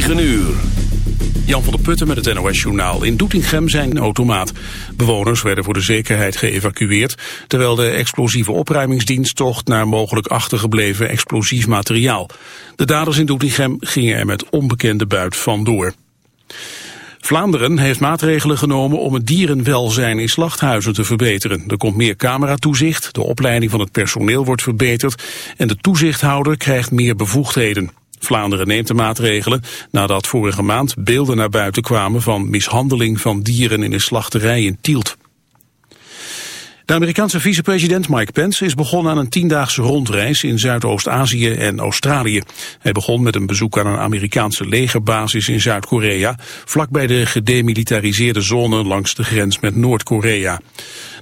9 uur. Jan van der Putten met het NOS-journaal. In Doetinchem zijn automaat. Bewoners werden voor de zekerheid geëvacueerd... terwijl de explosieve opruimingsdienst tocht naar mogelijk achtergebleven explosief materiaal. De daders in Doetinchem gingen er met onbekende buit vandoor. Vlaanderen heeft maatregelen genomen om het dierenwelzijn in slachthuizen te verbeteren. Er komt meer cameratoezicht, de opleiding van het personeel wordt verbeterd en de toezichthouder krijgt meer bevoegdheden. Vlaanderen neemt de maatregelen nadat vorige maand beelden naar buiten kwamen van mishandeling van dieren in een slachterij in Tielt. De Amerikaanse vicepresident Mike Pence is begonnen aan een tiendaagse rondreis in Zuidoost-Azië en Australië. Hij begon met een bezoek aan een Amerikaanse legerbasis in Zuid-Korea, vlakbij de gedemilitariseerde zone langs de grens met Noord-Korea.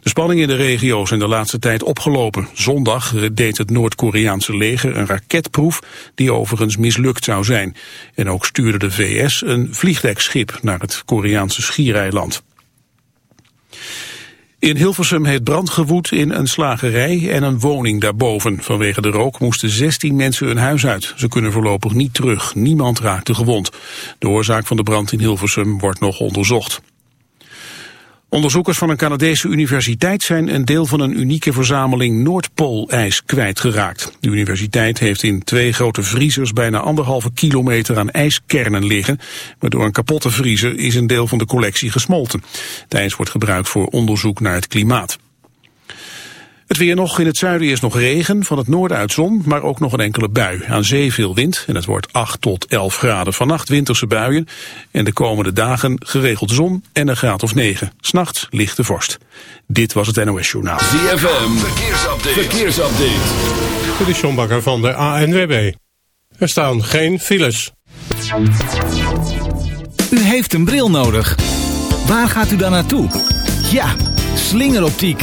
De spanningen in de regio zijn de laatste tijd opgelopen. Zondag deed het Noord-Koreaanse leger een raketproef die overigens mislukt zou zijn. En ook stuurde de VS een vliegdekschip naar het Koreaanse schiereiland. In Hilversum heeft brand gewoed in een slagerij en een woning daarboven. Vanwege de rook moesten 16 mensen hun huis uit. Ze kunnen voorlopig niet terug. Niemand raakte gewond. De oorzaak van de brand in Hilversum wordt nog onderzocht. Onderzoekers van een Canadese universiteit zijn een deel van een unieke verzameling Noordpoolijs kwijtgeraakt. De universiteit heeft in twee grote vriezers bijna anderhalve kilometer aan ijskernen liggen. Maar door een kapotte vriezer is een deel van de collectie gesmolten. Het ijs wordt gebruikt voor onderzoek naar het klimaat. Het weer nog. In het zuiden is nog regen, van het noorden uit zon, maar ook nog een enkele bui. Aan zee veel wind en het wordt 8 tot 11 graden. Vannacht winterse buien en de komende dagen geregeld zon en een graad of 9. S'nachts lichte vorst. Dit was het NOS Journaal. ZFM, verkeersupdate. verkeersupdate. Dit is John Bakker van de ANWB. Er staan geen files. U heeft een bril nodig. Waar gaat u dan naartoe? Ja, slingeroptiek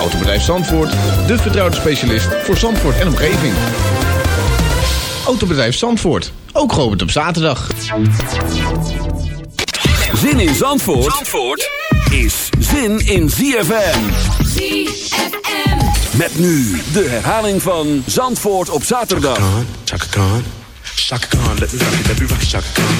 Autobedrijf Zandvoort, de vertrouwde specialist voor Zandvoort en omgeving. Autobedrijf Zandvoort, ook geopend op zaterdag. Zin in Zandvoort, Zandvoort is zin in ZFM. ZFM. Met nu de herhaling van Zandvoort op zaterdag. Chaka Khan, Chaka Khan, let me rock it, let me rock it, Chaka Khan.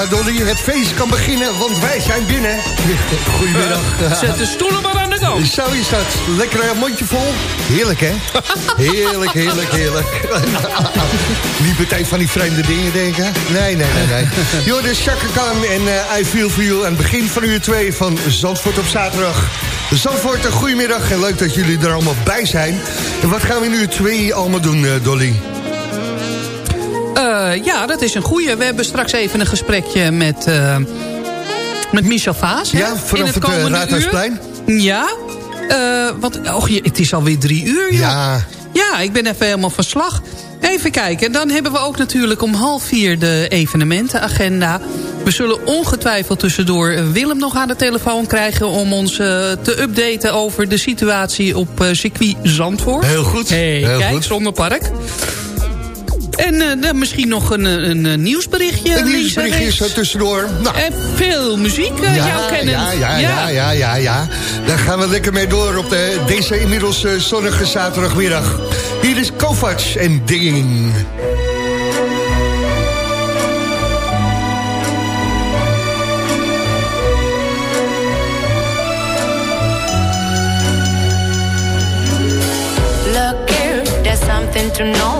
Ja, Dolly, het feest kan beginnen, want wij zijn binnen. Goedemiddag. Zet de stoelen maar aan de kant. Zo is dat. Lekker een mondje vol. Heerlijk, hè? Heerlijk, heerlijk, heerlijk. Niet meteen van die vreemde dingen denken. Nee, nee, nee, nee. Chaka Khan en uh, I Feel For You... aan het begin van uur 2 van Zandvoort op zaterdag. Zandvoort, een goedemiddag en leuk dat jullie er allemaal bij zijn. En wat gaan we in uur 2 allemaal doen, uh, Dolly? Uh, ja, dat is een goeie. We hebben straks even een gesprekje met, uh, met Michel Vaas. Ja, vanaf het, het uh, Raadhuisplein. Ja, want oh, het is alweer drie uur. Joh. Ja. Ja, ik ben even helemaal van slag. Even kijken, dan hebben we ook natuurlijk om half vier de evenementenagenda. We zullen ongetwijfeld tussendoor Willem nog aan de telefoon krijgen... om ons te updaten over de situatie op circuit Zandvoort. Heel goed. Hey, Heel kijk, goed. Zonnepark. En uh, misschien nog een, een, een nieuwsberichtje. Een nieuwsberichtje is er tussendoor. Nou. En veel muziek, uh, ja, jou kennen. Ja ja, ja, ja, ja, ja. Daar gaan we lekker mee door op de, deze inmiddels uh, zonnige zaterdagmiddag. Hier is Kovac en Ding. Look here, there's something to know.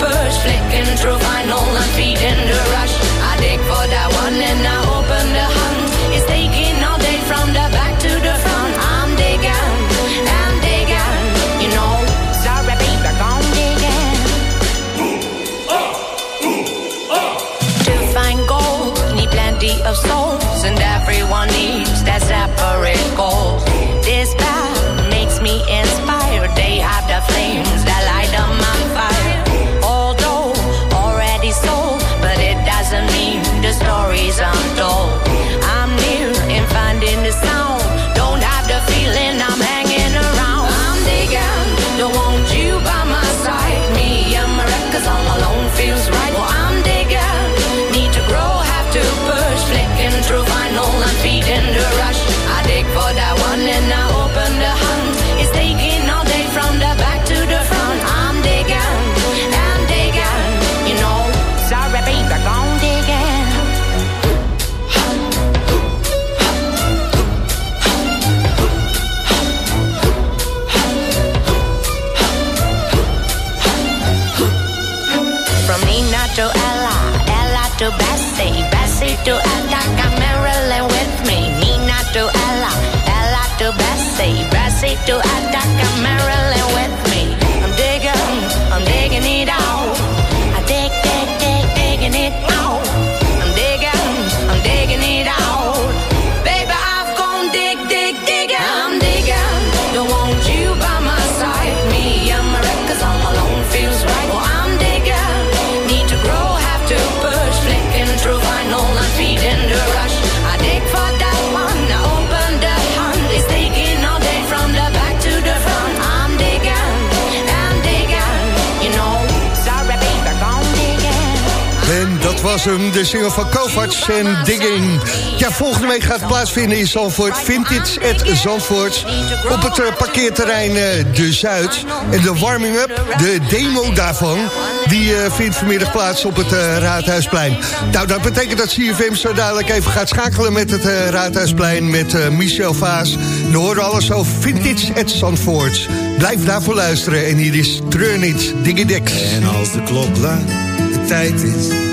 flicking through vinyl and feeding the rush. To Attica, Marilyn with me. Nina to Ella, Ella to Bessie, Bessie to Attica, Marilyn de single van Kovacs en Digging. Ja, volgende week gaat het plaatsvinden in Zandvoort. Vintage at Zandvoort. Op het uh, parkeerterrein uh, De Zuid. En de warming-up, de demo daarvan... die uh, vindt vanmiddag plaats op het Raadhuisplein. Nou, dat betekent dat CFM zo dadelijk even gaat schakelen... met het Raadhuisplein met Michel Vaas. We horen alles over Vintage at Zandvoort. Blijf daarvoor luisteren. En hier is Treur niet, Diggidex. En als de klok luidt, de tijd is...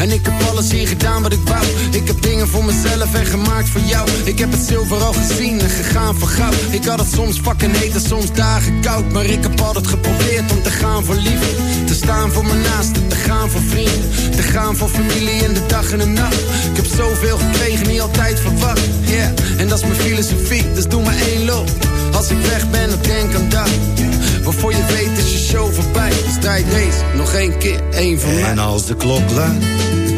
En ik heb alles hier gedaan wat ik wou. Ik heb dingen voor mezelf en gemaakt voor jou. Ik heb het zilver al gezien en gegaan voor goud. Ik had het soms fucking heet en soms dagen koud. Maar ik heb altijd geprobeerd om te gaan voor liefde. Te staan voor mijn naasten, te gaan voor vrienden. Te gaan voor familie in de dag en de nacht. Ik heb zoveel gekregen, niet altijd verwacht. Yeah, en dat is mijn filosofie, dus doe maar één loop. Als ik weg ben, dan denk aan dat. Waarvoor je weet is je show voorbij. Dus draai deze nog één keer, één van mij. En als de klok luidt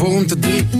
Gevormd te drie.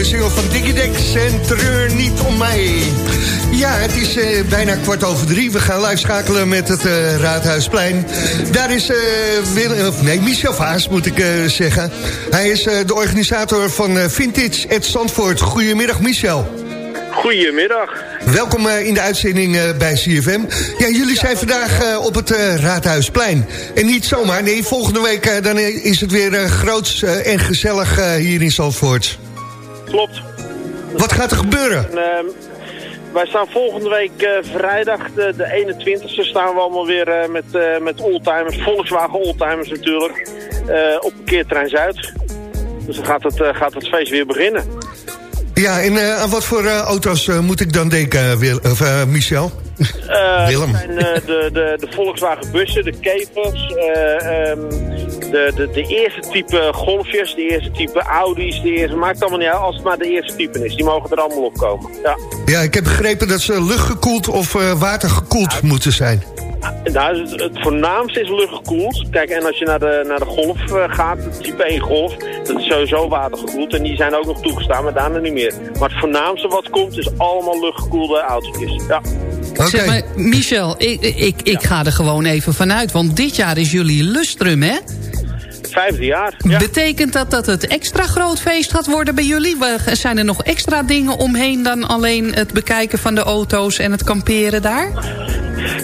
de single van Diggy Dex en Treur niet om mij. Ja, het is eh, bijna kwart over drie. We gaan live schakelen met het eh, Raadhuisplein. Daar is eh, Willem, of nee, Michel Vaas moet ik eh, zeggen. Hij is de organisator van Vintage at Zandvoort. Goedemiddag Michel. Goedemiddag. Welkom in de uitzending bij CFM. Ja, jullie zijn vandaag op het Raadhuisplein. En niet zomaar, nee, volgende week dan is het weer groots en gezellig hier in Zandvoort. Klopt. Wat gaat er gebeuren? En, ehm, wij staan volgende week eh, vrijdag, de, de 21ste, staan we allemaal weer eh, met, eh, met oldtimers, Volkswagen oldtimers natuurlijk, op parkeerterrein Zuid. Dus dan gaat het, gaat het feest weer beginnen. Ja, en aan wat voor auto's moet ik dan denken, Michel? Eh, Willem. Dat zijn eh, de, de, de Volkswagen bussen, de Capers, eh, ehm, de, de, de eerste type Golfjes, de eerste type Audi's, de eerste, maakt allemaal niet uit als het maar de eerste type is. Die mogen er allemaal op komen. Ja. Ja, ik heb begrepen dat ze luchtgekoeld of watergekoeld moeten zijn. Nou, het, voornaamste is luchtgekoeld. Kijk, en als je naar de, naar de Golf eh, gaat, type 1 Golf, dat is sowieso watergekoeld. En die zijn ook nog toegestaan, maar daarna niet meer. Maar het voornaamste wat komt is allemaal luchtgekoelde autootjes. Ja. Zeg maar, Michel, ik, ik, ik ga er gewoon even vanuit. Want dit jaar is jullie lustrum, hè? Vijfde jaar. Ja. Betekent dat dat het extra groot feest gaat worden bij jullie? Zijn er nog extra dingen omheen dan alleen het bekijken van de auto's en het kamperen daar?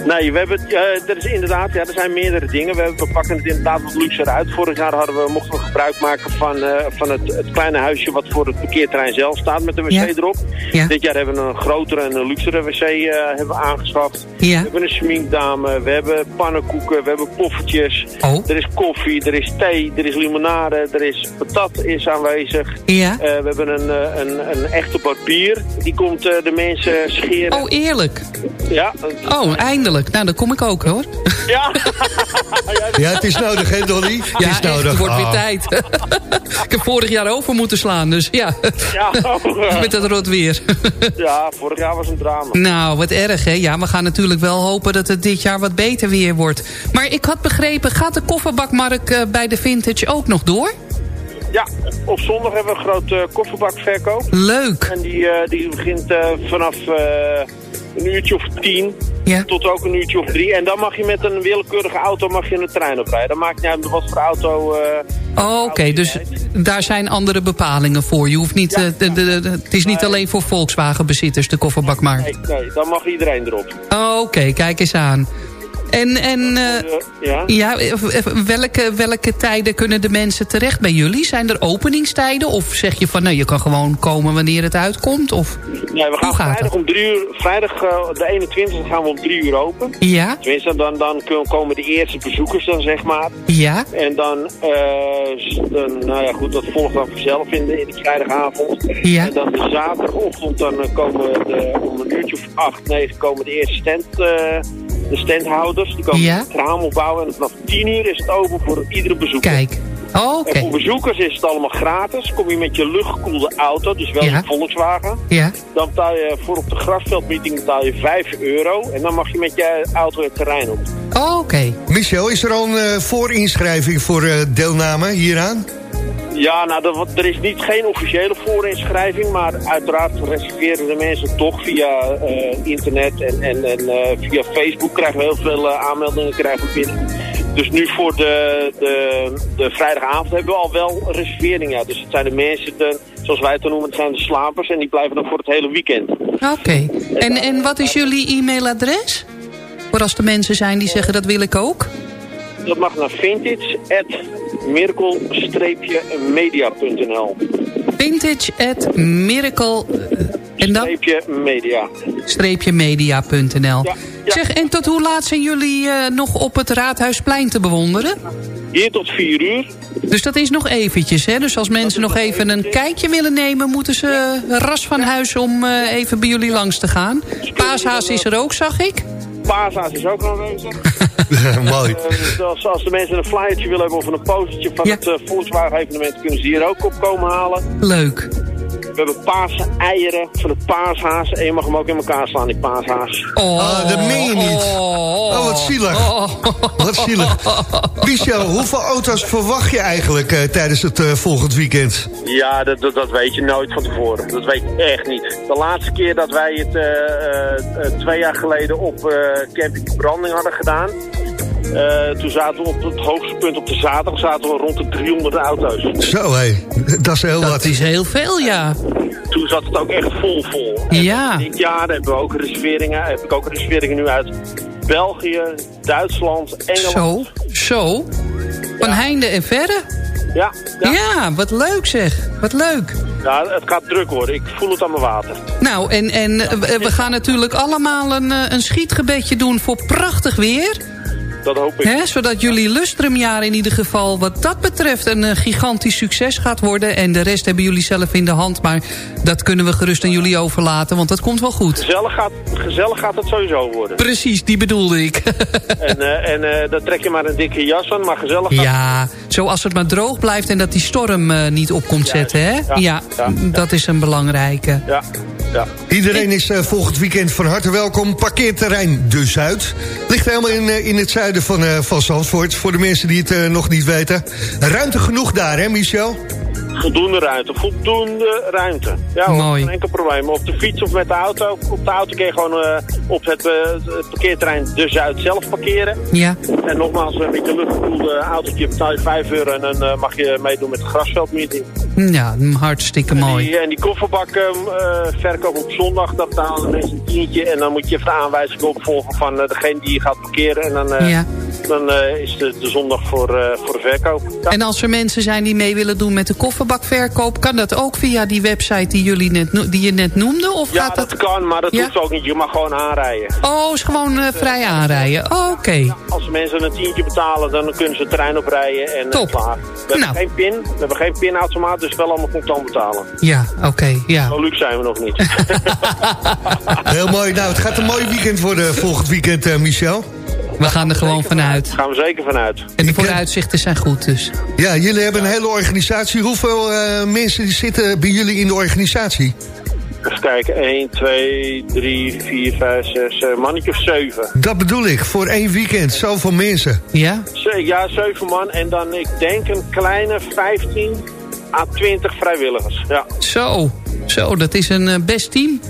Nee, we hebben, eh er is inderdaad, ja, er zijn meerdere dingen. We, hebben, we pakken het inderdaad wat luxer uit. Vorig jaar hadden we, mochten we gebruik maken van, eh, van het, het kleine huisje wat voor het parkeerterrein zelf staat met de wc Ja. erop. Ja. Dit jaar hebben we een grotere en een luxere wc eh, hebben we aangeschaft. Ja. We hebben een sminkdame, we hebben pannenkoeken, we hebben poffertjes. Oh. Er is koffie, er is thee, er is limonade, er is patat is aanwezig. Ja. We hebben een, een, een echte barbier, die komt de mensen scheren. Oh, eerlijk? Ja, Oh, eindelijk. Nou, dan kom ik ook, hoor. ja. Ja, het is nodig, hè, Dolly? Het Ja, is echt, nodig. het wordt weer Ah. tijd. ik heb vorig jaar over moeten slaan, dus ja. Ja, oh, Met dat rot weer. ja, vorig jaar was een drama. nou, wat erg, hè? Ja, we gaan natuurlijk wel hopen dat het dit jaar wat beter weer wordt. Maar ik had begrepen, gaat de kofferbakmarkt eh, bij de Vintage ook nog door? Ja, op zondag hebben we een grote kofferbakverkoop. Leuk. En die, eh, die begint eh, vanaf eh, een uurtje of tien Ja. tot ook een uurtje of drie. En dan mag je met een willekeurige auto mag je een trein oprijden. Dat maakt niet uit wat voor auto... eh, Oh, Oké, dus daar zijn andere bepalingen voor. Je hoeft niet, eh, de, de, de- het is niet alleen voor Volkswagen-bezitters, de kofferbakmarkt. nee, nee, dan mag iedereen erop. Oh, Oké, kijk eens aan. En, en eh, Eh, ja? ja, welke, welke tijden kunnen de mensen terecht bij jullie? Zijn er openingstijden? Of zeg je van, nou, je kan gewoon komen wanneer het uitkomt? Of, Nee, we gaan Hoe gaat vrijdag om drie uur, vrijdag eh, de 21 gaan we om drie uur open. ja, Tenminste, dan, dan komen de eerste bezoekers dan, zeg maar. ja, En dan, eh, dan, nou ja goed, dat volgt dan vanzelf in de, in de vrijdagavond. Ja. En dan de zaterdagochtend, dan komen de, om een uurtje of acht, negen komen de eerste stand, de standhouders. Die komen Ja. het raam opbouwen en vanaf tien uur is het open voor iedere bezoeker. kijk. Oh, Oké, En voor bezoekers is het allemaal gratis. Kom je met je luchtgekoelde auto, dus wel Ja. een Volkswagen. ja. Dan betaal je voor op de grasveldmeeting betaal je 5 euro. En dan mag je met je auto het terrein op. Oh, Oké, Michel, is er al een eh, voorinschrijving voor eh, deelname hieraan? Ja, nou, er, er is niet geen officiële voorinschrijving, maar uiteraard reserveren de mensen toch via eh, internet en, en, en eh, via Facebook krijgen we heel veel eh, aanmeldingen krijgen we binnen. Dus nu voor de, de, de vrijdagavond hebben we al wel reserveringen. Ja. Dus het zijn de mensen, de, zoals wij het noemen, het zijn de slapers en die blijven dan voor het hele weekend. oké. En, en wat is jullie e-mailadres? Voor als er mensen zijn die zeggen, dat wil ik ook. Dat mag naar vintage.miracle-media.nl Vintage at miracle... eh, En dan? Streepje media. Streepje media.nl. Ja, ja. Zeg, en tot hoe laat zijn jullie eh, nog op het Raadhuisplein te bewonderen? Hier tot 4 uur. Dus dat is nog eventjes, hè? Dus als mensen nog even een kijkje willen nemen... moeten ze ras van huis om eh, even bij jullie langs te gaan. Paashaas is er ook, zag ik. Paashaas is ook aanwezig. Mooi. Eh, dus als, de mensen een flyertje willen hebben of een postertje van Ja. het uh, Volkswagen evenement... kunnen ze hier ook op komen halen. Leuk. We hebben paarse eieren van de paashaas. En je mag hem ook in elkaar slaan, die paashaas. Oh, Ah, dat meen je niet. Oh, Oh, wat zielig. Wat zielig. Michel, hoeveel auto's verwacht je eigenlijk eh, tijdens het eh, volgend weekend? Ja, dat, dat, dat weet je nooit van tevoren. Dat weet je echt niet. De laatste keer dat wij het eh, twee jaar geleden op eh, Camping Branding hadden gedaan... eh, toen zaten we op het hoogste punt op de zaterdag zaten we rond de 300 auto's. Zo, hé. Dat is heel Dat wat. is heel veel, ja. Toen zat het ook echt vol vol. Ja. Dit jaar hebben we ook reserveringen. Heb ik ook reserveringen nu uit België, Duitsland, Engeland. Zo, zo. Van heinde en verre. Ja, Ja. ja. wat leuk zeg. Wat leuk. ja, het gaat druk worden. Ik voel het aan mijn water. Nou, en, en eh, we we gaan natuurlijk allemaal een, eh, een schietgebedje doen voor prachtig weer. Dat hoop ik. Hè, zodat jullie lustrumjaar in ieder geval wat dat betreft een eh, gigantisch succes gaat worden. En de rest hebben jullie zelf in de hand. Maar dat kunnen we gerust aan jullie overlaten, want dat komt wel goed. Gezellig gaat, gezellig gaat het sowieso worden. Precies, die bedoelde ik. En, eh en eh, dan trek je maar een dikke jas aan, maar gezellig gaat ja, zoals het maar droog blijft en dat die storm eh, niet op komt zetten. Hè? Ja, Ja, ja, dat is een belangrijke. Ja, ja. Iedereen is eh, volgend weekend van harte welkom. Parkeerterrein De Zuid. Ligt helemaal in, in het zuiden van, eh van Zandvoort. Voor de mensen die het eh, nog niet weten. Ruimte genoeg daar, hè Michel? Voldoende ruimte, voldoende ruimte. Ja, Mooi. geen enkel probleem. Op de fiets of met de auto. Op de auto kun je gewoon eh, op het, het parkeerterrein De Zuid zelf parkeren. Ja. En nogmaals, met je luchtgekoelde autootje betaal je 5 euro en dan eh, mag je meedoen met de grasveldmeeting. Ja, hartstikke mooi. Die, en die kofferbak eh, eh, verkoop op zondag, dat betalen mensen een tientje. En dan moet je even de aanwijzing opvolgen van degene die je gaat parkeren. En dan, Ja. Dan eh, is de, de zondag voor, eh, voor de verkoop. Ja. En als er mensen zijn die mee willen doen met de kofferbakverkoop... kan dat ook via die website die, jullie net, die je net noemde? Of Ja, gaat dat... dat kan, maar dat Ja? hoeft ook niet. Je mag gewoon aanrijden. Oh, is gewoon eh, vrij aanrijden. Oh, Oké. Als mensen een tientje betalen, dan kunnen ze het terrein oprijden en eh, Top. klaar. We hebben Nou. geen pin, we hebben geen pinautomaat, dus wel allemaal contant betalen. Ja, oké. ja. Zo luxe zijn we nog niet. Heel mooi. Nou, het gaat een mooi weekend worden volgend weekend, eh, Michel. We gaan er gewoon vanuit. Daar gaan we zeker vanuit. En de vooruitzichten zijn goed dus. Ja, jullie hebben een hele organisatie. Hoeveel eh, mensen die zitten bij jullie in de organisatie? Even kijken, 1, 2, 3, 4, 5, 6, een mannetje of 7. Dat bedoel ik, voor één weekend, zoveel mensen. Ja? Ja, 7 man en dan ik denk een kleine 15 à 20 vrijwilligers. Ja, Zo. Zo, dat is een eh, best team.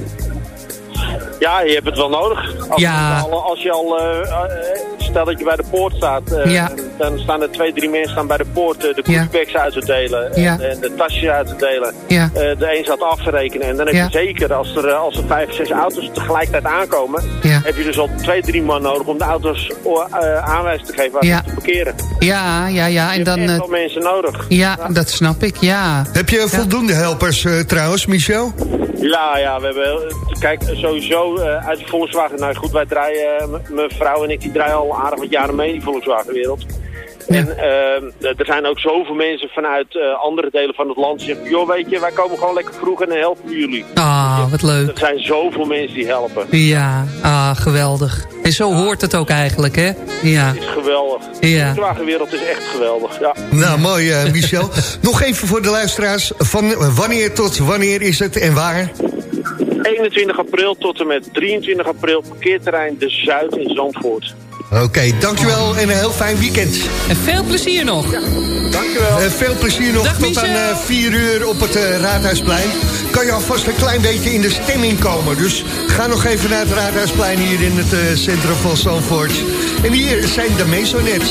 Ja je hebt het wel nodig. Als, Ja. je al, als je al, eh, eh, stel dat je bij de poort staat, eh, Ja. dan staan er twee, drie mensen staan bij de poort de koekbags uit te delen en, Ja. en de tasjes uit te delen. Ja. Eh, de een staat af te rekenen en dan heb Ja. je zeker, als er, als er vijf, zes auto's tegelijkertijd aankomen, Ja. heb je dus al twee, drie man nodig om de auto's uh, aanwijzing te geven waar Ja. ze te parkeren. Ja, ja, ja. En Je dan... hebt echt wel mensen nodig. ja, dat snap ik, ja. Heb je voldoende helpers eh, trouwens, Michel? Ja, ja, we hebben, kijk, sowieso eh, uit de Volkswagen, nou goed, wij draaien, eh, mijn vrouw en ik, die draaien al aardig wat jaren mee in die Volkswagenwereld. En eh, er zijn ook zoveel mensen vanuit eh, andere delen van het land die zeggen, joh, weet je, wij komen gewoon lekker vroeg en dan helpen jullie. Ah, wat leuk. Er zijn zoveel mensen die helpen. Ja, ah, geweldig. En zo hoort het ook eigenlijk, hè? Ja. Het is geweldig. Ja. De Volkswagenwereld is echt geweldig, ja. Nou, mooi eh, Michel. Nog even voor de luisteraars. Van wanneer tot wanneer is het en waar? 21 april tot en met 23 april parkeerterrein De Zuid in Zandvoort. Oké, dankjewel en een heel fijn weekend. En veel plezier nog. Dankjewel. Eh, veel plezier nog Dag, tot aan Michel. eh, 4 uur op het eh, Raadhuisplein. Kan je alvast een klein beetje in de stemming komen. Dus ga nog even naar het Raadhuisplein hier in het eh, centrum van Zandvoort. En hier zijn de Masonets.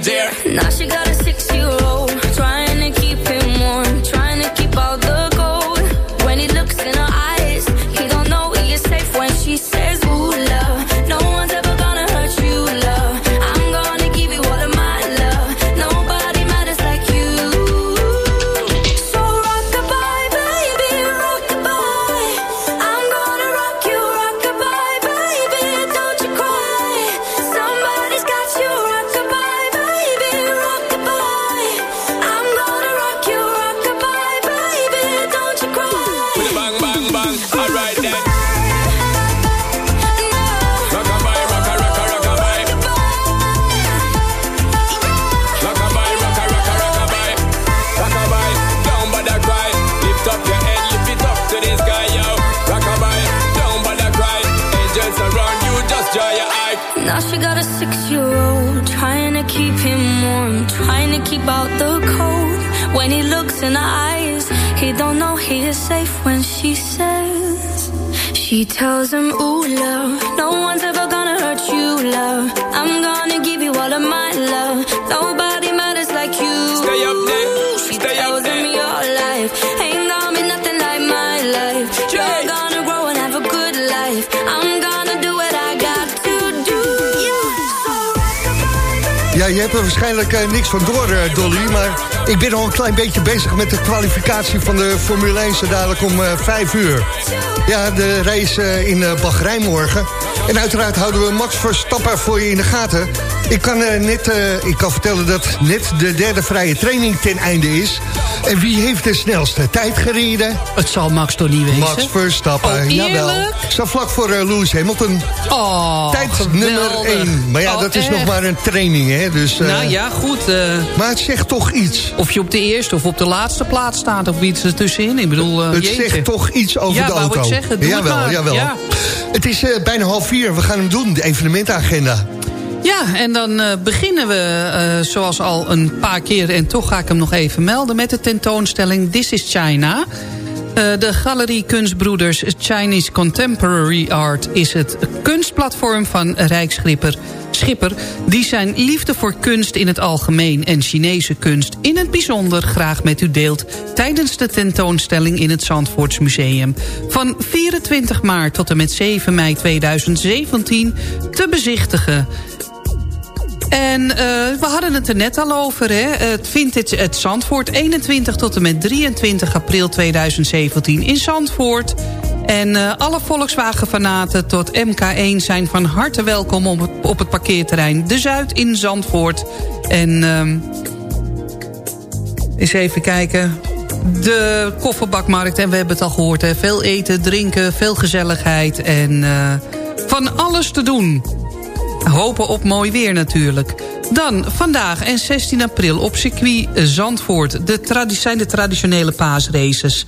dear. No. She tells him, ooh, love, no one's ever Je hebt er waarschijnlijk eh, niks van door, eh, Dolly. Maar ik ben al een klein beetje bezig met de kwalificatie van de Formule 1... zo dadelijk om eh, vijf uur. Ja, de race in Bahrein morgen. En uiteraard houden we Max Verstappen voor je in de gaten. Ik kan, eh, net, eh, ik kan vertellen dat net de derde vrije training ten einde is. En wie heeft de snelste tijd gereden? Het zal Max toch niet wezen? Max Verstappen, Oh, jawel. Zo vlak voor eh, Lewis Hamilton. Oh, Tijd geweldig. nummer 1. Maar ja, Oh, dat is nog maar een training, hè. Dus, Nou ja, goed. Maar het zegt toch iets. of je op de eerste of op de laatste plaats staat of iets ertussenin. Ik bedoel, Het jeetje. zegt toch iets over ja, de wou auto. ik zeggen, doe het jawel, maar. jawel. Ja. Het is bijna half vier. We gaan hem doen, de evenementagenda. Ja, en dan eh, beginnen we eh, zoals al een paar keer... en toch ga ik hem nog even melden met de tentoonstelling This is China... Eh, de Galerie Kunstbroeders Chinese Contemporary Art is het kunstplatform van Rijksschipper Schipper... die zijn liefde voor kunst in het algemeen en Chinese kunst in het bijzonder graag met u deelt... tijdens de tentoonstelling in het Zandvoorts Museum. Van 24 maart tot en met 7 mei 2017 te bezichtigen. En eh, we hadden het er net al over, hè? het Vintage het Zandvoort. 21 tot en met 23 april 2017 in Zandvoort. En eh, alle Volkswagen-fanaten tot MK1 zijn van harte welkom op het, parkeerterrein De Zuid in Zandvoort. En ehm eens even kijken. De kofferbakmarkt, en we hebben het al gehoord, hè? veel eten, drinken, veel gezelligheid en eh, van alles te doen. Hopen op mooi weer natuurlijk. Dan vandaag en 16 april op circuit Zandvoort. De zijn de traditionele paasraces.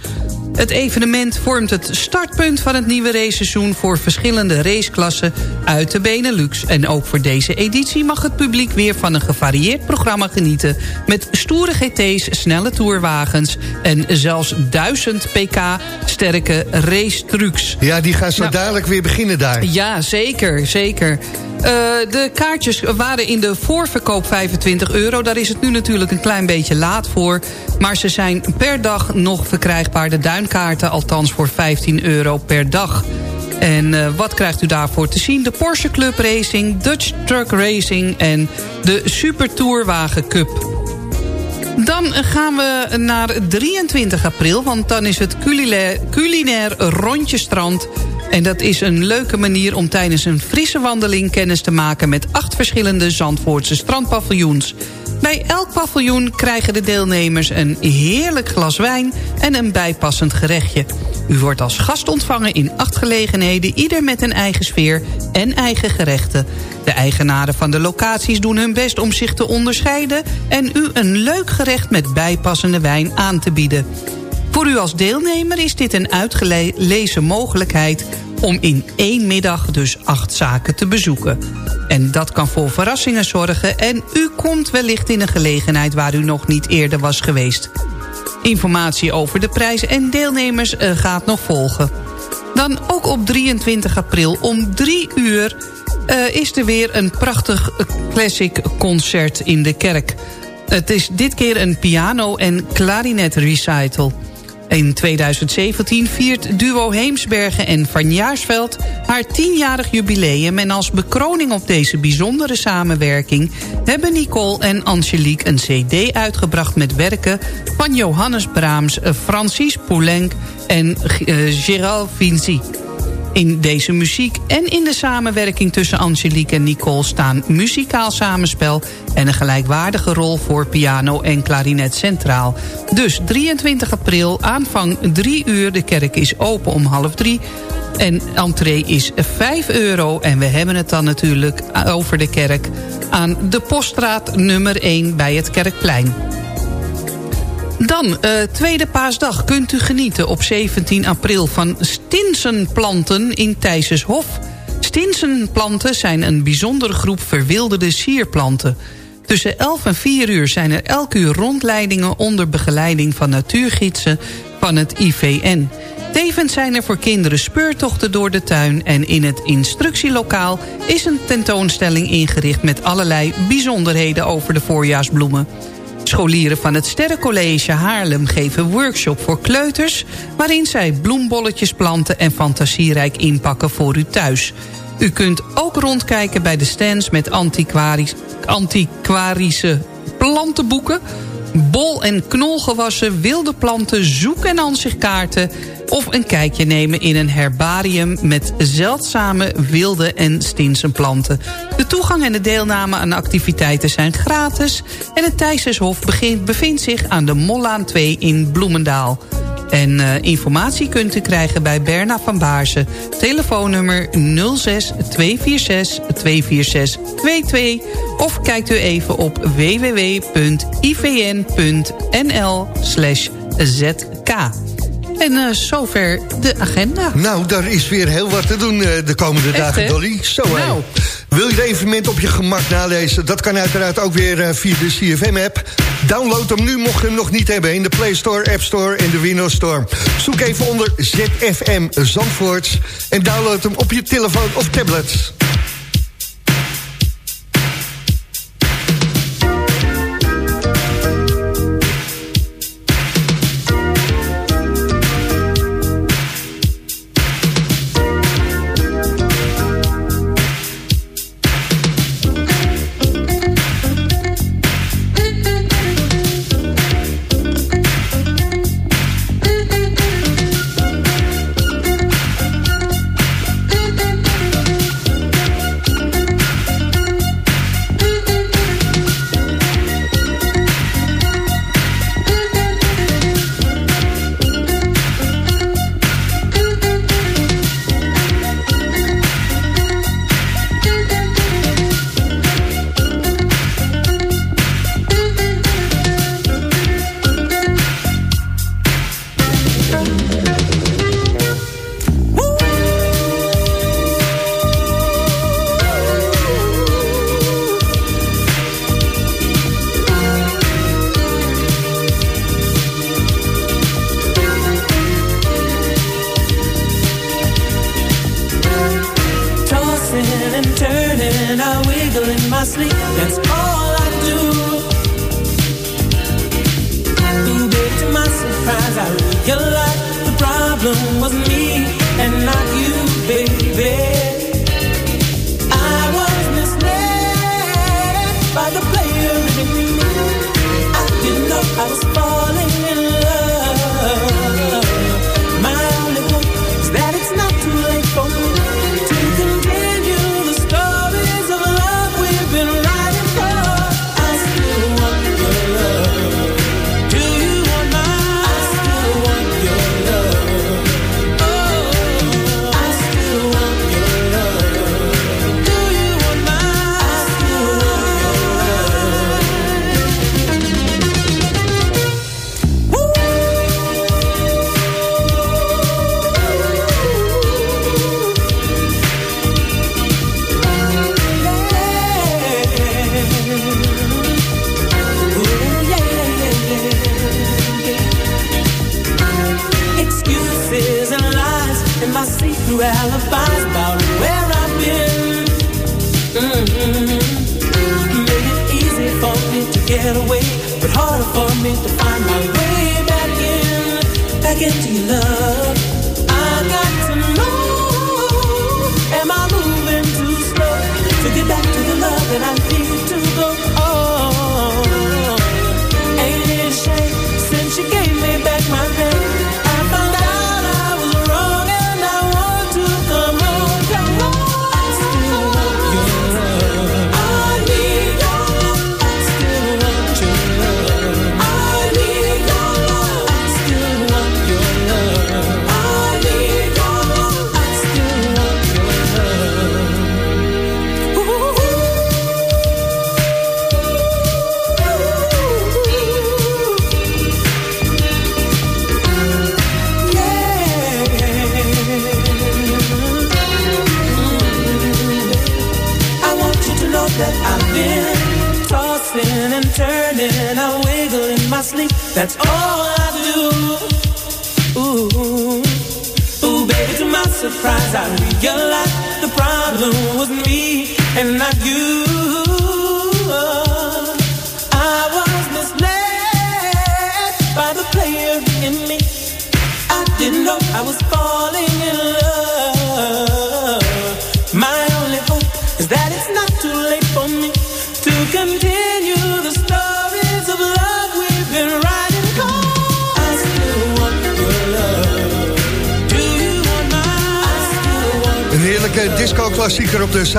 Het evenement vormt het startpunt van het nieuwe raceseizoen... voor verschillende raceklassen uit de Benelux. En ook voor deze editie mag het publiek weer van een gevarieerd programma genieten... met stoere GT's, snelle tourwagens... en zelfs 1000 pk sterke racetrucs. Ja, die gaan zo nou, dadelijk weer beginnen daar. Ja, zeker, zeker. Uh, de kaartjes waren in de voorverkoop 25 euro. Daar is het nu natuurlijk een klein beetje laat voor. Maar ze zijn per dag nog verkrijgbaar. De duinkaarten althans voor 15 euro per dag. En uh, wat krijgt u daarvoor te zien? De Porsche Club Racing, Dutch Truck Racing en de Super Tourwagen Cup. Dan gaan we naar 23 april, want dan is het culinair, culinair rondjestrand en dat is een leuke manier om tijdens een frisse wandeling kennis te maken... met acht verschillende Zandvoortse strandpaviljoens. Bij elk paviljoen krijgen de deelnemers een heerlijk glas wijn... en een bijpassend gerechtje. U wordt als gast ontvangen in acht gelegenheden... ieder met een eigen sfeer en eigen gerechten. De eigenaren van de locaties doen hun best om zich te onderscheiden... en u een leuk gerecht met bijpassende wijn aan te bieden. Voor u als deelnemer is dit een uitgelezen mogelijkheid om in één middag dus acht zaken te bezoeken. En dat kan voor verrassingen zorgen en u komt wellicht in een gelegenheid waar u nog niet eerder was geweest. Informatie over de prijzen en deelnemers uh, gaat nog volgen. Dan ook op 23 april om 3 uur uh, is er weer een prachtig classic concert in de kerk. Het is dit keer een piano- en klarinet recital. In 2017 viert duo Heemsbergen en Van Jaarsveld haar tienjarig jubileum... en als bekroning op deze bijzondere samenwerking... hebben Nicole en Angelique een cd uitgebracht met werken... van Johannes Brahms, Francis Poulenc en uh, Gérald Vinci. In deze muziek en in de samenwerking tussen Angelique en Nicole... staan muzikaal samenspel en een gelijkwaardige rol voor piano en klarinet centraal. Dus 23 april, aanvang 3 uur, de kerk is open om half 3... En entree is 5 euro. En we hebben het dan natuurlijk over de kerk aan de poststraat nummer 1 bij het Kerkplein. Dan, uh, tweede paasdag, kunt u genieten op 17 april van stinsenplanten in Thijseshof. Stinsenplanten zijn een bijzondere groep verwilderde sierplanten. Tussen 11 en 4 uur zijn er elk uur rondleidingen onder begeleiding van natuurgidsen van het IVN. Tevens zijn er voor kinderen speurtochten door de tuin... en in het instructielokaal is een tentoonstelling ingericht... met allerlei bijzonderheden over de voorjaarsbloemen. Scholieren van het Sterrencollege Haarlem geven workshop voor kleuters... waarin zij bloembolletjes planten en fantasierijk inpakken voor u thuis. U kunt ook rondkijken bij de stands met antiquarische plantenboeken bol- en knolgewassen, wilde planten, zoek- en aanzichtkaarten... of een kijkje nemen in een herbarium met zeldzame wilde en stinsenplanten. De toegang en de deelname aan activiteiten zijn gratis... en het Thijssershof bevindt zich aan de Mollaan 2 in Bloemendaal. En uh, informatie kunt u krijgen bij Berna van Baarsen. Telefoonnummer 06 246 246 22. Of kijkt u even op www.ivn.nl zk. En uh, zover de agenda. Nou, daar is weer heel wat te doen uh, de komende Echt, dagen? Dolly. Zo, hè. Nou. Wil je het evenement op je gemak nalezen? Dat kan uiteraard ook weer uh, via de CFM-app. Download hem nu, mocht je hem nog niet hebben... in de Play Store, App Store en de Windows Store. Zoek even onder ZFM Zandvoort... en download hem op je telefoon of tablet.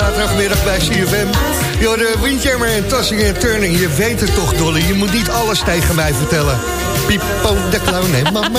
Zaterdagmiddag bij CFM. Yo, de Windjammer en Tossing en Turning. Je weet het toch, Dolly. Je moet niet alles tegen mij vertellen. Pipo de clown en mama.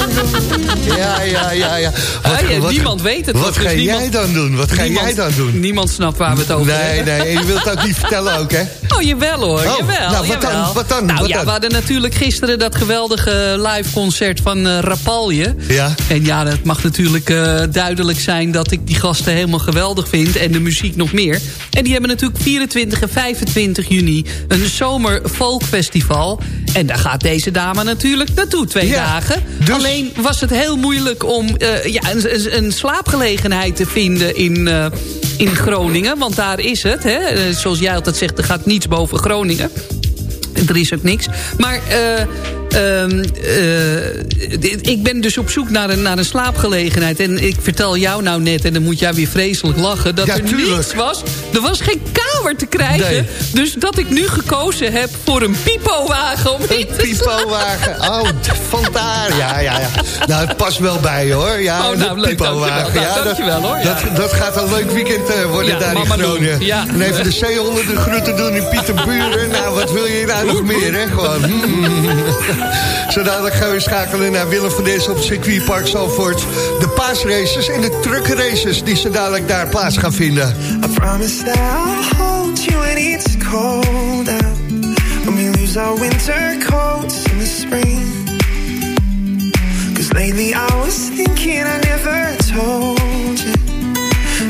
Ja, ja, ja, ja. Ah, ja, niemand weet het, Wat ga dus jij niemand- dan doen? Wat ga niemand- jij dan doen? Niemand snapt waar we het over Nee, hebben. nee, en je wilt het ook niet vertellen ook, hè? Oh, jawel hoor, Oh, jawel. nou, wat dan? Wat dan? Nou Wat ja, dan? we hadden natuurlijk gisteren dat geweldige live concert van eh, Rapalje. Ja. En ja, het mag natuurlijk eh, duidelijk zijn dat ik die gasten helemaal geweldig vind. En de muziek nog meer. En die hebben natuurlijk 24 en 25 juni een zomer folkfestival. En daar gaat deze dame natuurlijk naartoe, twee Ja, dagen. dus- Alleen was het heel moeilijk om eh, ja, een, slaapgelegenheid te vinden in, eh, in Groningen. Want daar is het. Hè? Eh, Zoals jij altijd zegt, er gaat niets boven Groningen. Er is ook niks. Maar ehm, eh, ik ben dus op zoek naar een, naar een slaapgelegenheid. En ik vertel jou nou net, en dan moet jij weer vreselijk lachen... dat Ja, er tuurlijk. niets was. Er was geen kamer te krijgen. Nee. Dus dat ik nu gekozen heb voor een pipowagen om slapen. Pipowagen. Oh, vandaar. Ja, ja, ja. Nou, het past wel bij, hoor. Ja, Oh, nou, leuk, pipowagen. dankjewel. Nou, Ja, dankjewel, hoor, ja. Dat, dat gaat een leuk weekend eh, worden Ja, daar in. Groningen. Ja. En even de zeehonden de groeten doen in Pieterburen. Nou, wat wil je nou nog meer, hè? Gewoon. hmm. Zo dadelijk gaan we schakelen naar Willem van Dees op het circuitpark Zalvoort. De paasraces en de truckraces die ze dadelijk daar plaats gaan vinden. I promise that I'll hold you when it's cold out. When we lose our winter coats in the spring. Cause lately I was thinking I never told you.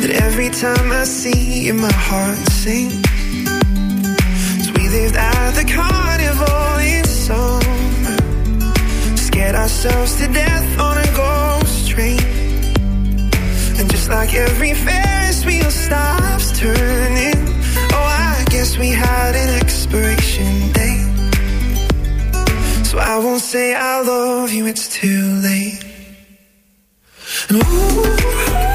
That every time I see you, my heart sinks. So we lived at the carnival in summer. Scared ourselves to death on a ghost train. And just like every Ferris wheel stops turning, oh, I guess we had an expiration date. So I won't say I love you, it's too late. Cause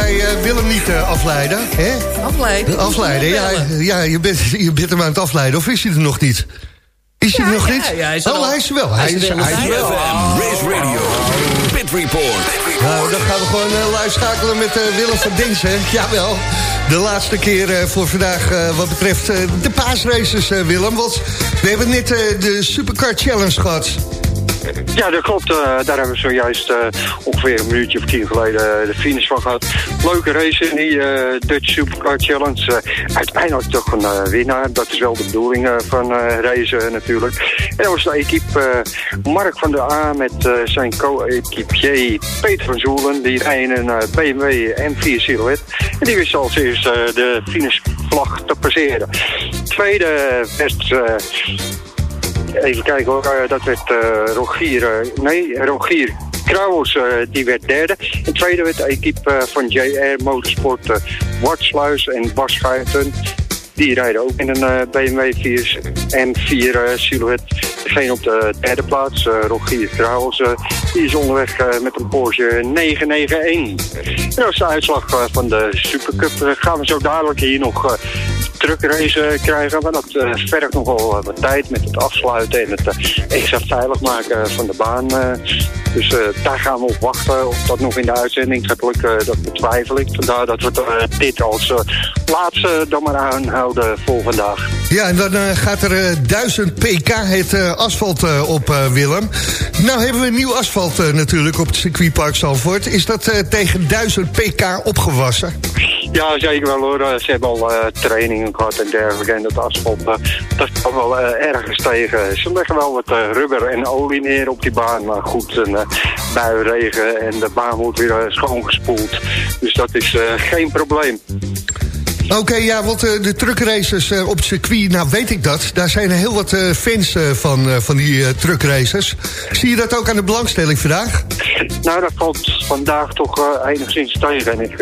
Wil jij eh, Willem niet eh, afleiden? Hè? Afleiden? Afleiden, ja, ja je, bent, je bent hem aan het afleiden. Of is hij er nog niet? Is hij er nog ja, niet? ja, hij is er oh, al. hij is er wel. Hij is, hij is er wel. Race Radio, Pit Report. Nou, dan gaan we gewoon uh, live schakelen met Willem van Dinsen. Jawel. De laatste keer eh, voor vandaag wat betreft de paasraces, Willem. Want we hebben net de Supercar Challenge gehad. Ja, dat klopt. Eh, daar hebben we zojuist eh, ongeveer een minuutje of tien geleden eh, de finish van gehad. Leuke race in die Dutch Supercar Challenge. Uiteindelijk toch een winnaar. Dat is wel de bedoeling van racen natuurlijk. En dat was de equipe Mark van der A met zijn co-equipier Peter van Zoelen. Die rijden een BMW M4 Silhouette. En die wist als eerst de finishvlag te passeren. Tweede werd... Even kijken hoor, eh, dat werd eh, Rogier, eh, nee, Rogier Krauwels, die werd derde. En tweede werd de equipe van JR Motorsport, uh, Wartsluis en Bas. Die rijden ook in een BMW 4 M4 eh, Silhouette. Degene op de derde plaats, Rogier Krauwels, die is onderweg met een Porsche 991. En dat is de uitslag van de Supercup. Gaan we zo dadelijk hier nog truckrace krijgen. Maar dat eh, vergt nog wel eh, wat tijd met het afsluiten en het eh, extra veilig maken van de baan. eh. dus eh, daar gaan we op wachten. Of dat nog in de uitzending gaat lukken, dat betwijfel ik. Vandaar dat we eh, dit als eh, laatste dan maar aanhouden voor vandaag. Ja, en dan eh, gaat er eh, 1000 pk het eh, asfalt eh, op, eh, Willem. Nou hebben we nieuw asfalt eh, natuurlijk op het circuitpark Zalvoort. Is dat eh, tegen 1000 pk opgewassen? Ja, zeker wel hoor. Eh, Ze hebben al eh, trainingen gehad en dergelijke. En dat asfalt, eh, dat kan wel ergens tegen. Ze leggen wel wat rubber en olie neer op die baan. Maar goed, een uh, buienregen en de baan wordt weer schoongespoeld. Dus dat is geen probleem. Oké, ja, want eh, de truckraces eh, op circuit, nou weet ik dat. Daar zijn heel wat eh, fans van, van die truckraces. Zie je dat ook aan de belangstelling vandaag? Nou, dat valt vandaag toch enigszins tegen. En ik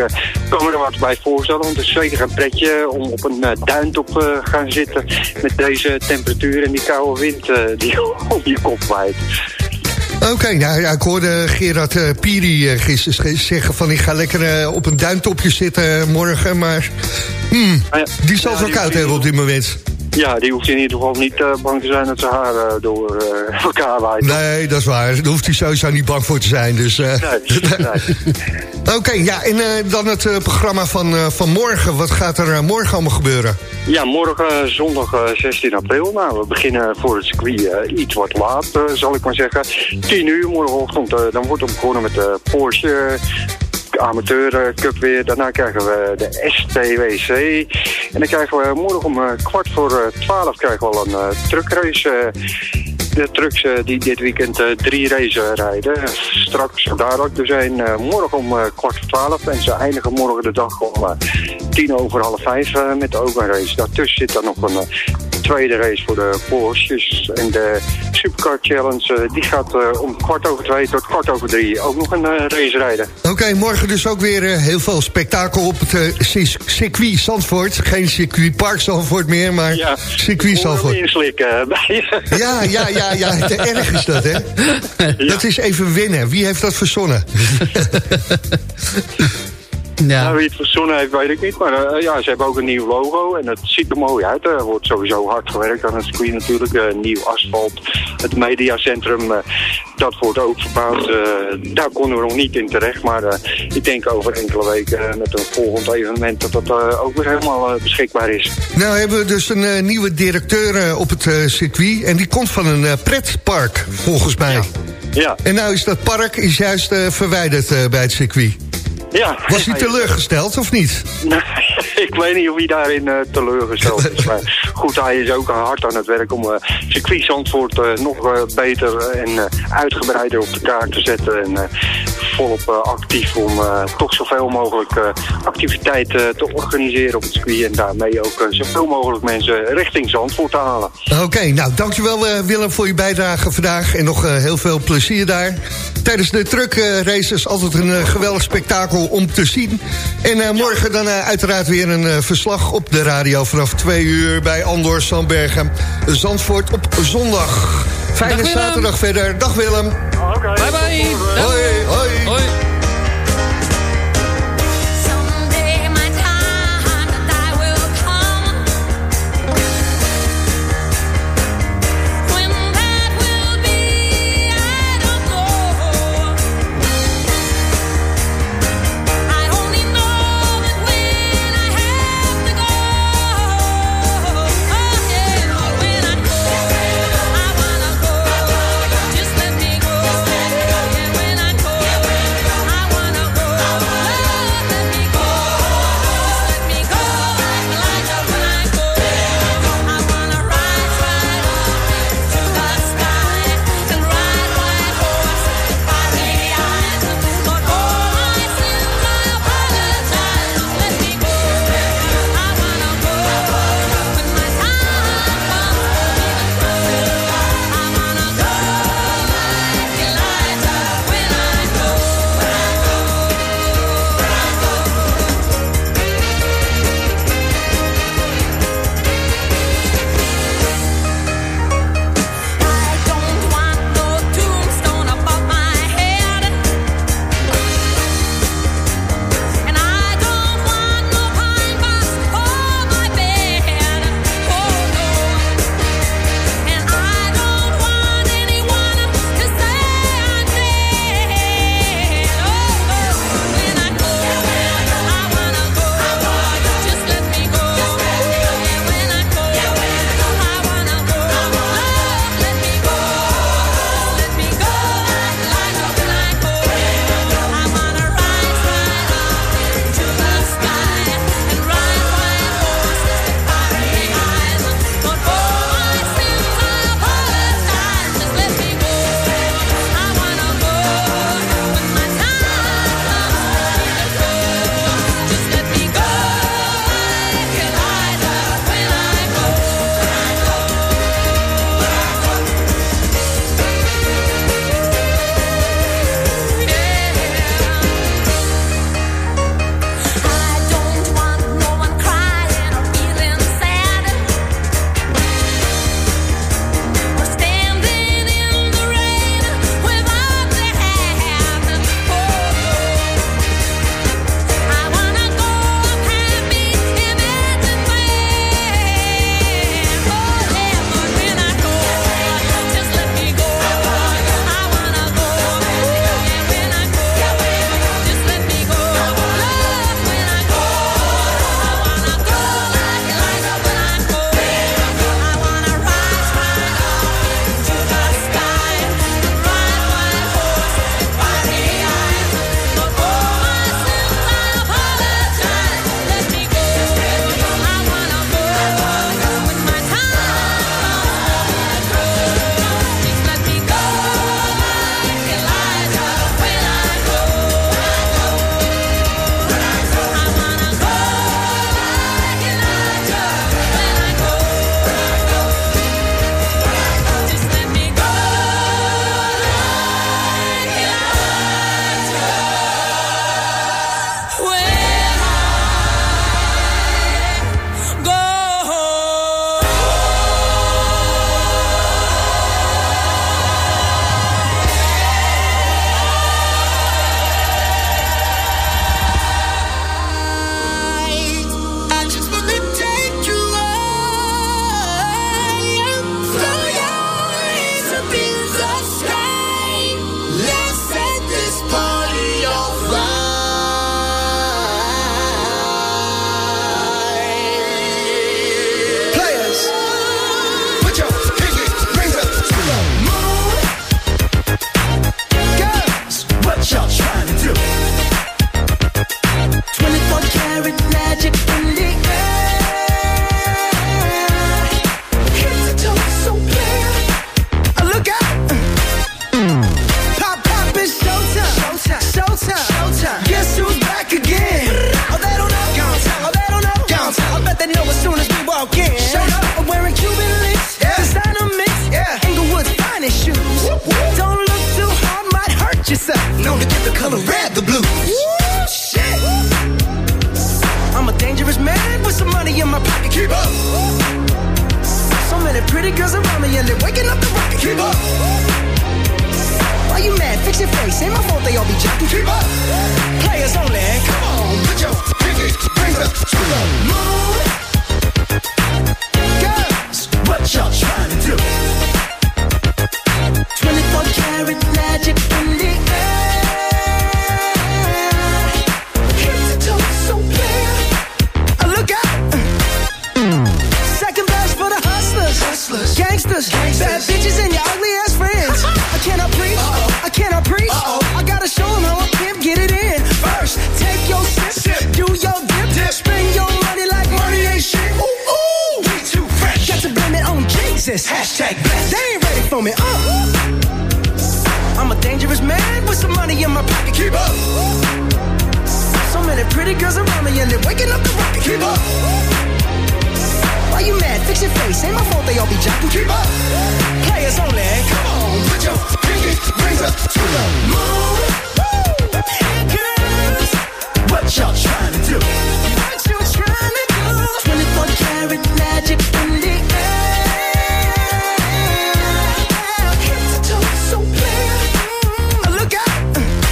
kan me er wat bij voorstellen. Want het is zeker een pretje om op een uh, duintop te gaan zitten. Met deze temperatuur en die koude wind die op je kop waait. Oké, nou ja, ik hoorde Gerard uh, Piri uh, gisteren zeggen van... ik ga lekker uh, op een duintopje zitten morgen, maar... Hmm, ja, die zal het wel koud hebben op dit moment. Ja, die hoeft in ieder geval niet uh, bang te zijn dat zijn haar uh, door uh, elkaar waait. Nee, dat is waar. Daar hoeft hij sowieso niet bang voor te zijn. Dus, nee, nee. Oké, ja, en eh, dan het eh, programma van, eh, van morgen. Wat gaat er eh, morgen allemaal gebeuren? Ja, morgen eh, zondag eh, 16 april. Nou, we beginnen voor het circuit eh, iets wat laat, eh, zal ik maar zeggen. 10 uur morgenochtend, eh, dan wordt er begonnen met de Porsche eh, Amateur eh, Cup weer. Daarna krijgen we de STWC. En dan krijgen we morgen om eh, kwart voor eh, 12 krijgen we al een eh, truckrace. eh, de trucks eh, die dit weekend eh, drie races rijden. Straks daar ook te zijn. eh, morgen om eh, kwart voor twaalf. En ze eindigen morgen de dag om eh, tien over half vijf eh, met de open race. Daartussen zit dan nog een eh, tweede race voor de Porsches. En de Supercar Challenge eh, die gaat eh, om kwart over twee tot kwart over drie ook nog een eh, race rijden. Oké, morgen dus ook weer heel veel spektakel op het cir- circuit Zandvoort. Geen circuit Park Zandvoort meer, maar circuit je wel Zandvoort. inslikken. bij je. Ja, ja, ja, ja, te erg is dat, hè? Dat is even winnen. Wie heeft dat verzonnen? Ja. Nou, wie het verzonnen heeft, weet ik niet. Maar eh, ja, ze hebben ook een nieuw logo en het ziet er mooi uit. Er wordt sowieso hard gewerkt aan het circuit natuurlijk. Eh, nieuw asfalt, het mediacentrum, eh, dat wordt ook verbouwd. Daar konden we nog niet in terecht. Maar ik denk over enkele weken met een volgend evenement dat dat ook weer helemaal beschikbaar is. Nou hebben we dus een nieuwe directeur op het circuit. En die komt van een pretpark, volgens mij. Ja. En nou is dat park is juist verwijderd bij het circuit. Ja. Was hij teleurgesteld of niet? Nee, ik weet niet of hij daarin eh, teleurgesteld is. Maar goed, hij is ook hard aan het werk om uh, circuit Zandvoort uh, nog beter en uitgebreider op de kaart te zetten. En volop actief om toch zoveel mogelijk activiteiten te organiseren op het circuit. En daarmee ook zoveel mogelijk mensen richting Zandvoort te halen. Oké, nou dankjewel Willem voor je bijdrage vandaag. En nog heel veel plezier daar. Tijdens de truckraces altijd een geweldig spektakel om te zien. En morgen dan uiteraard weer een uh, verslag op de radio vanaf twee uur bij Andor Sandbergen. Zandvoort op zondag. Fijne Dag, zaterdag verder. Dag Willem. Okay. Bye bye. Hoi, hoi. hoi.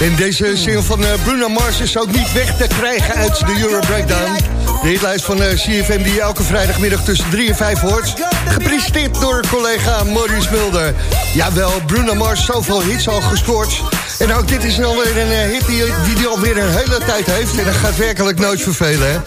En deze single van eh, Bruno Mars is ook niet weg te krijgen uit de Euro Breakdown. De hitlijst van eh, CFM die elke vrijdagmiddag tussen 3 en 5 hoort. Gepresenteerd door collega Maurice Mulder. Jawel, Bruno Mars, zoveel hits al gescoord. En ook dit is alweer een eh, hit die, die hij alweer een hele tijd heeft. En dat gaat werkelijk nooit vervelen, hè.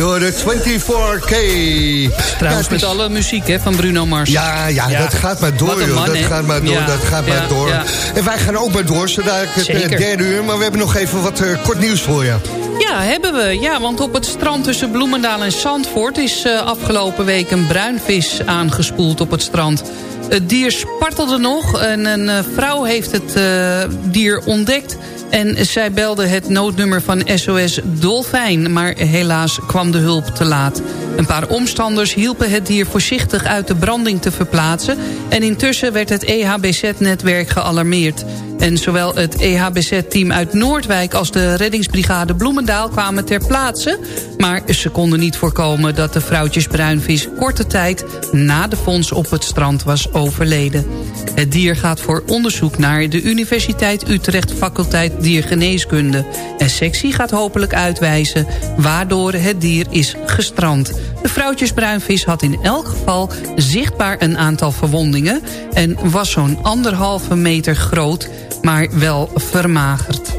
Joh, de 24K. Trouwens Ja, het met is- alle muziek hè, van Bruno Mars. Ja, ja, dat gaat maar door, joh. dat gaat maar door, Ja, dat gaat maar door. En wij gaan ook maar door, zodat ik het eh, Zeker. derde uur... maar we hebben nog even wat eh, kort nieuws voor je. Ja, hebben we. Ja, want op het strand tussen Bloemendaal en Zandvoort... is afgelopen week een bruinvis aangespoeld op het strand. Het dier spartelde nog en een eh, vrouw heeft het eh, dier ontdekt... en zij belde het noodnummer van SOS Dolfijn... maar helaas kwam de hulp te laat. Een paar omstanders hielpen het dier voorzichtig uit de branding te verplaatsen... en intussen werd het EHBZ-netwerk gealarmeerd... En zowel het EHBZ-team uit Noordwijk als de reddingsbrigade Bloemendaal kwamen ter plaatse. Maar ze konden niet voorkomen dat de vrouwtjes bruinvis korte tijd na de fonds op het strand was overleden. Het dier gaat voor onderzoek naar de Universiteit Utrecht faculteit diergeneeskunde. En sectie gaat hopelijk uitwijzen waardoor het dier is gestrand. De vrouwtjesbruinvis had in elk geval zichtbaar een aantal verwondingen... en was zo'n anderhalve meter groot, maar wel vermagerd.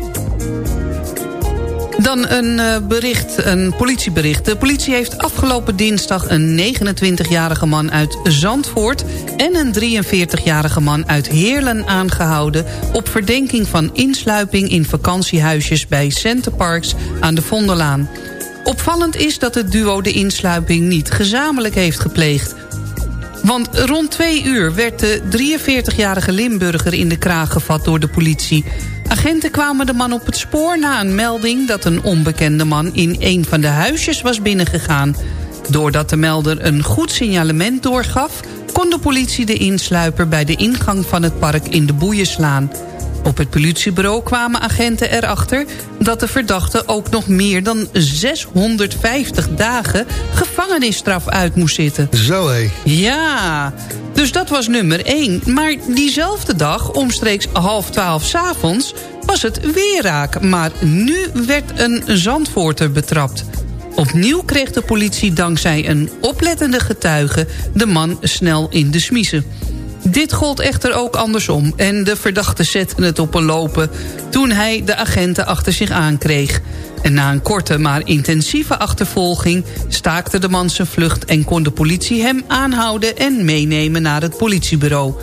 Dan een eh, bericht, een politiebericht. De politie heeft afgelopen dinsdag een 29-jarige man uit Zandvoort... en een 43-jarige man uit Heerlen aangehouden... op verdenking van insluiping in vakantiehuisjes bij Centerparks aan de Vondellaan. Opvallend is dat het duo de insluiping niet gezamenlijk heeft gepleegd. Want rond twee uur werd de 43-jarige Limburger in de kraag gevat door de politie. Agenten kwamen de man op het spoor na een melding... dat een onbekende man in een van de huisjes was binnengegaan. Doordat de melder een goed signalement doorgaf... kon de politie de insluiper bij de ingang van het park in de boeien slaan. Op het politiebureau kwamen agenten erachter dat de verdachte ook nog meer dan 650 dagen gevangenisstraf uit moest zitten. Zo hé. Ja, dus dat was nummer 1. Maar diezelfde dag, omstreeks half twaalf s'avonds, was het weer raak. Maar nu werd een Zandvoorter betrapt. Opnieuw kreeg de politie dankzij een oplettende getuige de man snel in de smiezen. Dit gold echter ook andersom en de verdachte zette het op een lopen... toen hij de agenten achter zich aankreeg. En na een korte maar intensieve achtervolging staakte de man zijn vlucht... en kon de politie hem aanhouden en meenemen naar het politiebureau.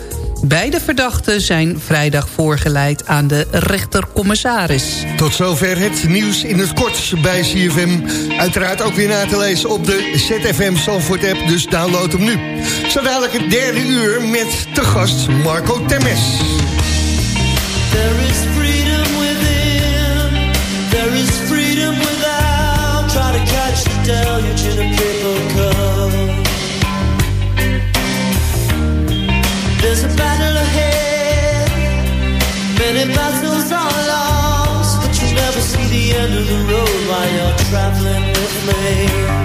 Beide verdachten zijn vrijdag voorgeleid aan de rechtercommissaris. Tot zover het nieuws in het kort bij CFM. Uiteraard ook weer na te lezen op de ZFM Zandvoort app, dus download hem nu. Zo dadelijk het derde uur met te gast Marco Temes. There is freedom within. There is freedom without. Try to catch the deluge in a paper A battle ahead. Many battles are lost, but you never see the end of the road while you're traveling with me.